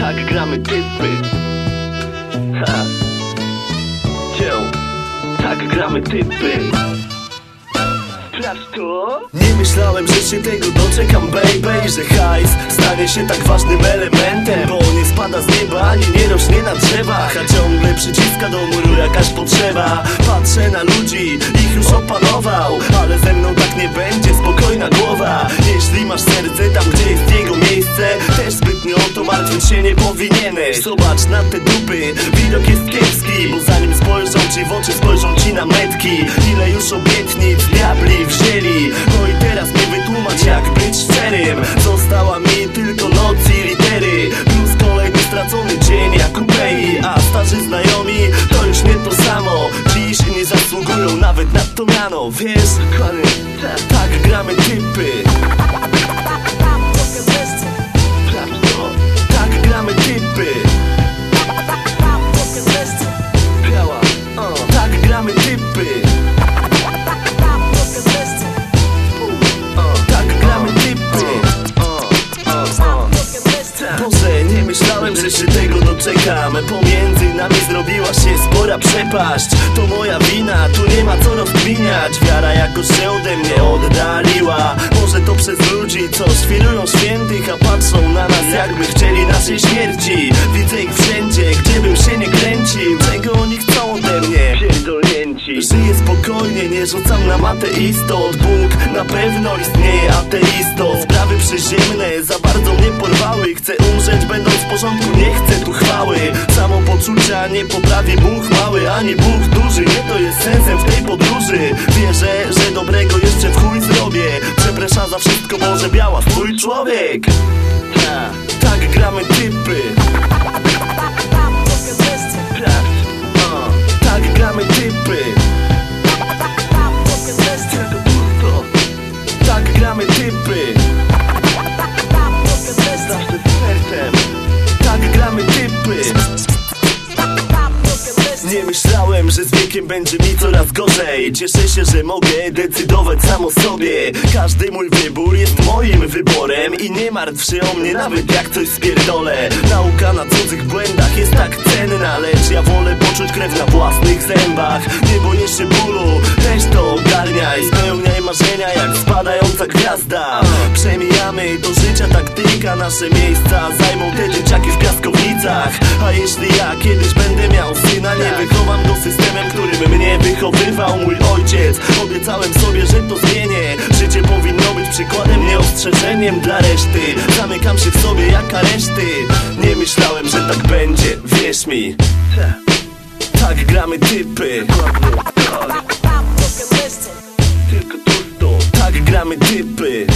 Tak gramy typy. Ha. Cię. Tak gramy typy Nie myślałem, że się tego doczekam, baby Że hajs stanie się tak ważnym elementem Bo nie spada z nieba, ani nie rośnie na drzewach A ciągle przyciska do muru jakaś potrzeba. Patrzę na ludzi, ich już opanował Ale ze mną tak nie będzie, spokojna głowa. Jeśli masz serce tam, gdzie jest jego miejsce Też zbytnio o to martwić się nie powinieneś. Zobacz na te dupy, widok jest kiepski Bo zanim spojrzą ci w oczy, spojrzą Ile już obietnic diabli wzięli? No i teraz mi wytłumacz jak być szczerym Została mi tylko noc i litery. Plus kolejny stracony dzień jak upei A starzy znajomi to już nie to samo. Dziś nie zasługują nawet na to miano Wiesz, kochany, tak gramy typy doczekam Pomiędzy nami zrobiła się spora przepaść. To moja wina, tu nie ma co rozkminiać. Wiara jakoś się ode mnie oddaliła. Może to przez ludzi, co świrują świętych A patrzą na nas jakby chcieli naszej śmierci. Widzę ich wszędzie, gdzie bym się nie kręcił. Czego oni chcą ode mnie? Pierdolnięci. Żyję spokojnie, nie rzucam na mateistot Bóg na pewno istnieje ateisto Sprawy przyziemne za bardzo mnie porwały. Chcę umrzeć będąc w porządku, Samopoczucia nie poprawi Bóg mały Ani Bóg duży, nie to jest sensem w tej podróży. Wierzę, że dobrego jeszcze w chuj zrobię. Przepraszam za wszystko, może biała twój człowiek. Ta Tak gramy typy że z wiekiem będzie mi coraz gorzej. Cieszę się, że mogę decydować sam o sobie. Każdy mój wybór jest moim wyborem I nie martw się o mnie nawet jak coś spierdolę. Nauka na cudzych błędach jest tak cenna Lecz ja wolę poczuć krew na własnych zębach. Nie boję się bólu, też to ogarniaj. Spełniaj marzenia jak spadająca gwiazda. Przemijamy do życia taktyka Nasze miejsca zajmą te dzieciaki w piaskownicach. A jeśli ja kiedyś będę miał syna Nie wychowam go systemem, którym mnie wychowywał mój ojciec. Obiecałem sobie, że to zmienię. Życie powinno być przykładem, nie ostrzeżeniem dla reszty. Zamykam się w sobie jak areszty. Nie myślałem, że tak będzie, wierz mi. Tak gramy typy. Tylko Tak gramy typy